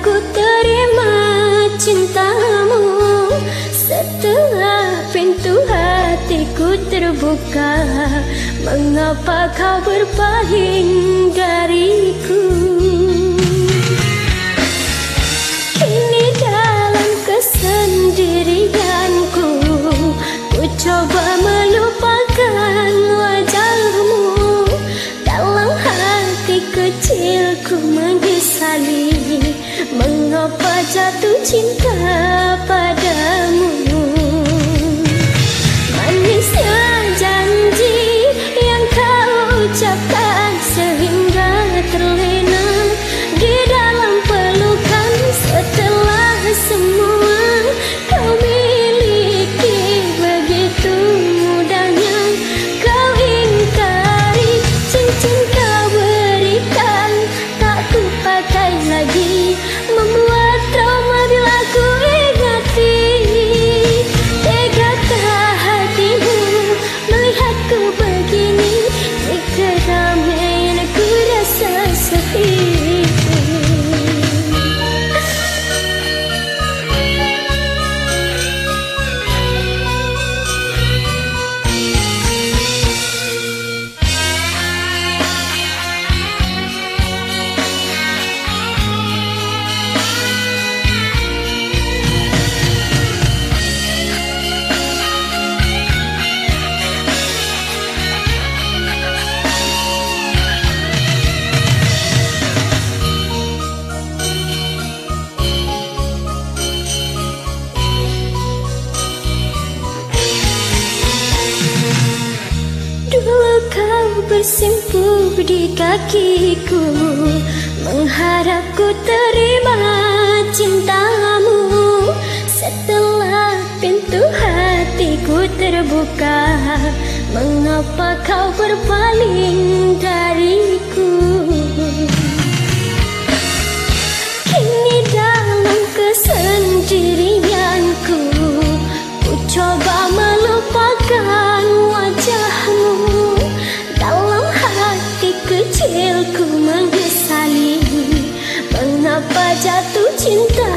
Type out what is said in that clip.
ku terima cintamu. Setelah pintu hatiku terbuka Mengapa kau berpaling dariku? Kini dalam kesendirianku Ku coba melupakan wajahmu. Dalam hati kecilku menyesali Mengapa jatuh cinta padamu bersimpuh di kakiku Mengharap ku terima cintamu. Setelah pintu hatiku terbuka Mengapa kau berpaling dariku kecil ku menyesali Mengapa jatuh cinta